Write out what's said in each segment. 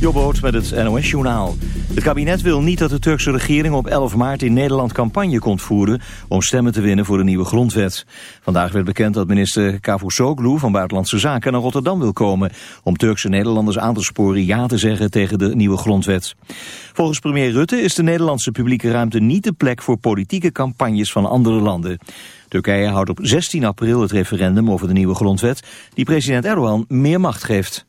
Jobboot met het NOS-journaal. Het kabinet wil niet dat de Turkse regering op 11 maart in Nederland campagne komt voeren... om stemmen te winnen voor de nieuwe grondwet. Vandaag werd bekend dat minister Cavusoglu van Buitenlandse Zaken naar Rotterdam wil komen... om Turkse Nederlanders aan te sporen ja te zeggen tegen de nieuwe grondwet. Volgens premier Rutte is de Nederlandse publieke ruimte niet de plek voor politieke campagnes van andere landen. Turkije houdt op 16 april het referendum over de nieuwe grondwet... die president Erdogan meer macht geeft.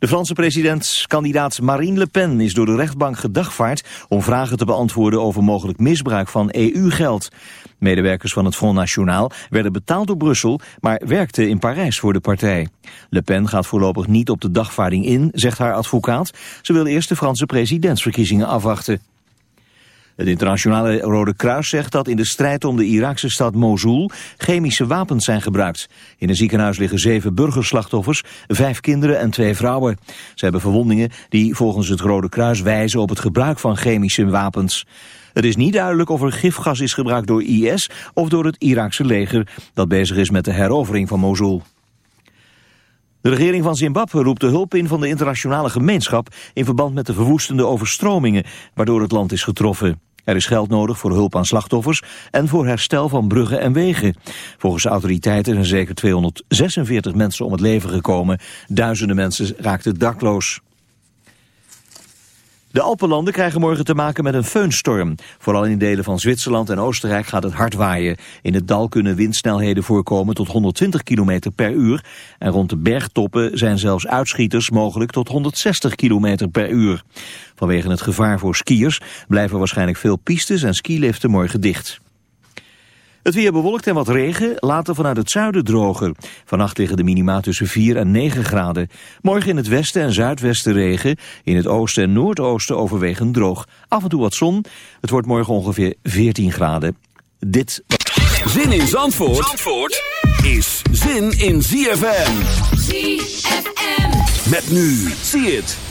De Franse presidentskandidaat Marine Le Pen is door de rechtbank gedagvaard om vragen te beantwoorden over mogelijk misbruik van EU-geld. Medewerkers van het Front National werden betaald door Brussel, maar werkten in Parijs voor de partij. Le Pen gaat voorlopig niet op de dagvaarding in, zegt haar advocaat. Ze wil eerst de Franse presidentsverkiezingen afwachten. Het internationale Rode Kruis zegt dat in de strijd om de Iraakse stad Mosul chemische wapens zijn gebruikt. In een ziekenhuis liggen zeven burgerslachtoffers, vijf kinderen en twee vrouwen. Ze hebben verwondingen die volgens het Rode Kruis wijzen op het gebruik van chemische wapens. Het is niet duidelijk of er gifgas is gebruikt door IS of door het Iraakse leger dat bezig is met de herovering van Mosul. De regering van Zimbabwe roept de hulp in van de internationale gemeenschap in verband met de verwoestende overstromingen waardoor het land is getroffen. Er is geld nodig voor hulp aan slachtoffers en voor herstel van bruggen en wegen. Volgens autoriteiten zijn zeker 246 mensen om het leven gekomen. Duizenden mensen raakten dakloos. De Alpenlanden krijgen morgen te maken met een feunstorm. Vooral in delen van Zwitserland en Oostenrijk gaat het hard waaien. In het dal kunnen windsnelheden voorkomen tot 120 km per uur. En rond de bergtoppen zijn zelfs uitschieters mogelijk tot 160 km per uur. Vanwege het gevaar voor skiers blijven waarschijnlijk veel pistes en skiliften morgen dicht. Het weer bewolkt en wat regen, later vanuit het zuiden droger. Vannacht liggen de minima tussen 4 en 9 graden. Morgen in het westen en zuidwesten regen. In het oosten en noordoosten overwegend droog. Af en toe wat zon. Het wordt morgen ongeveer 14 graden. Dit... Zin in Zandvoort, Zandvoort is zin in ZFM. ZFM. Met nu, zie het.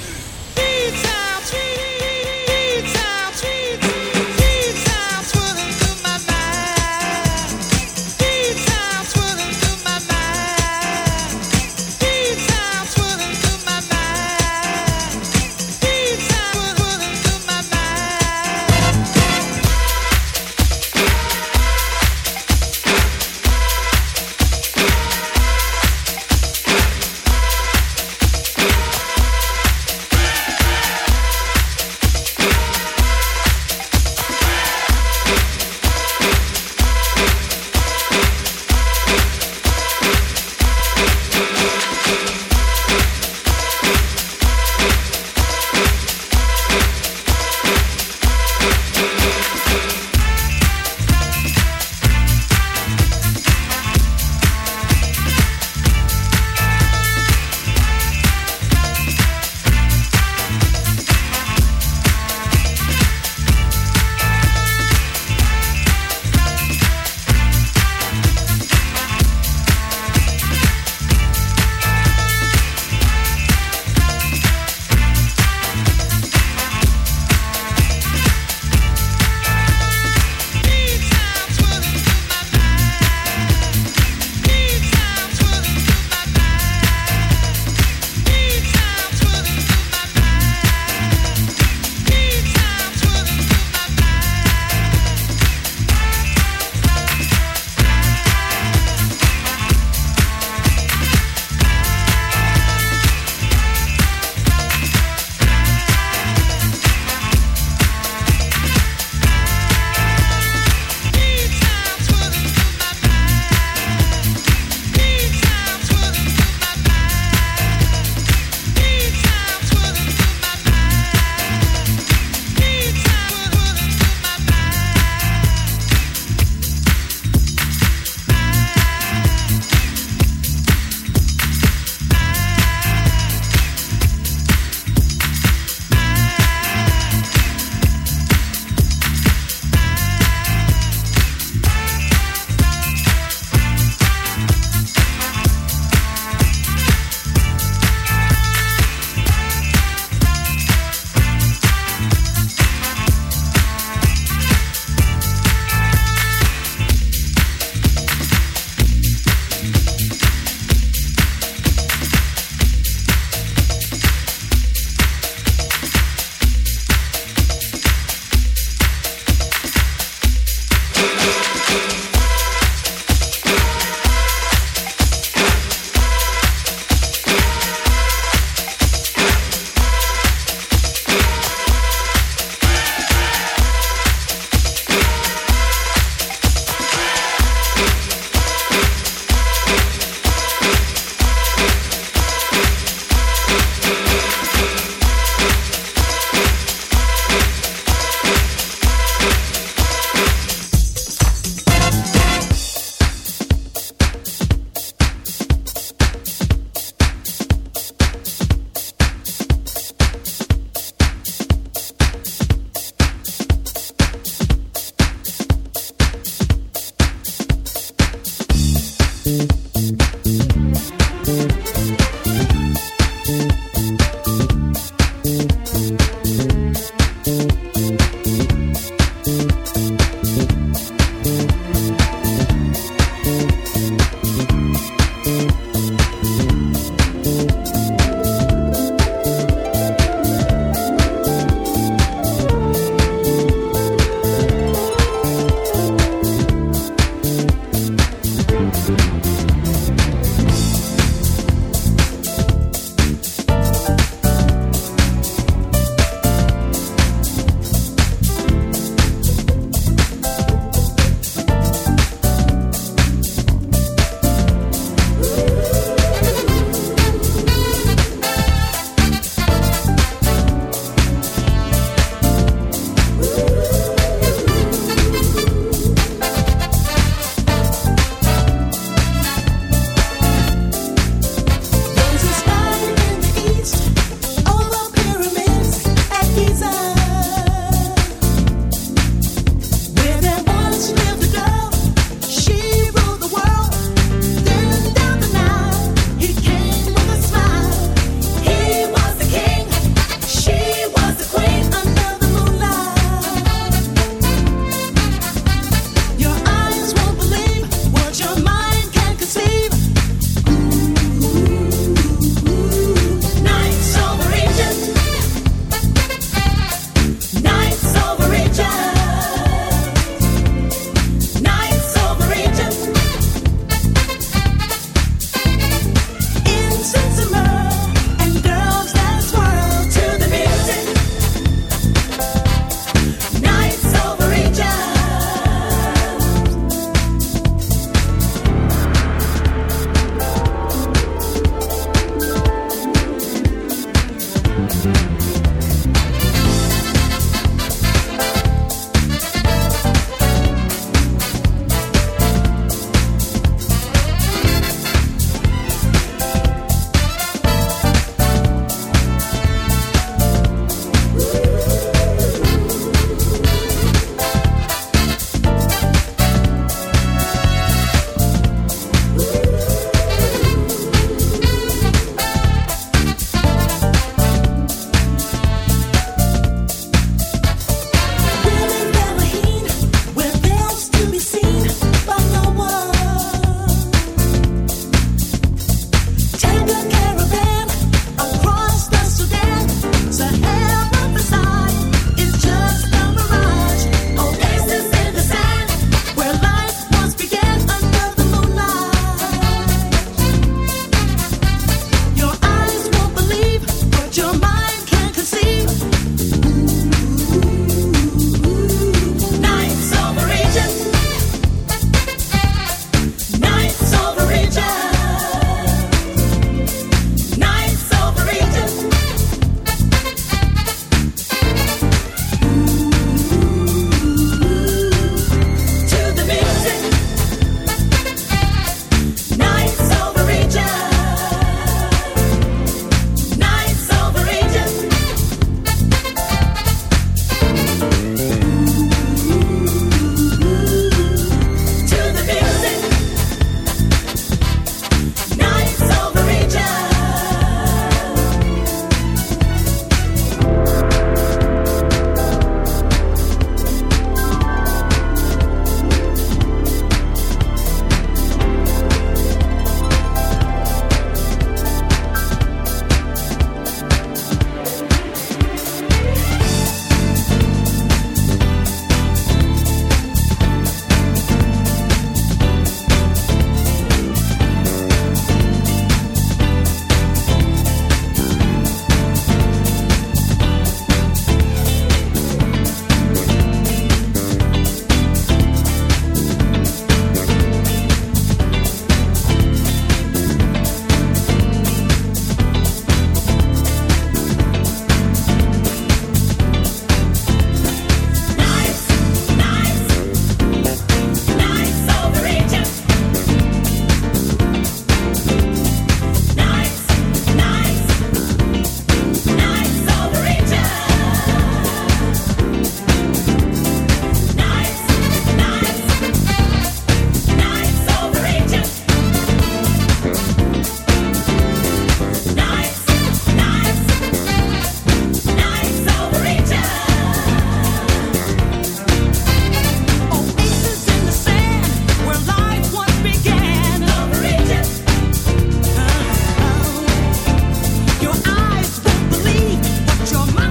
your mind.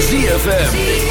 ZFM.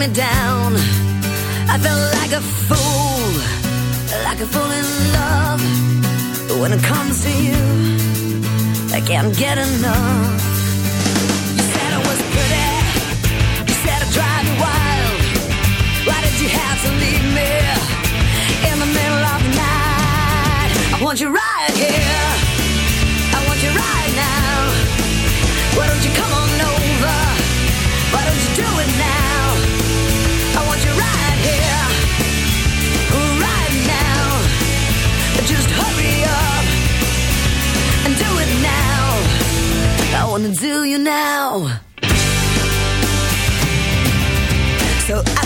me down. I felt like a fool, like a fool in love. But when it comes to you, I can't get enough.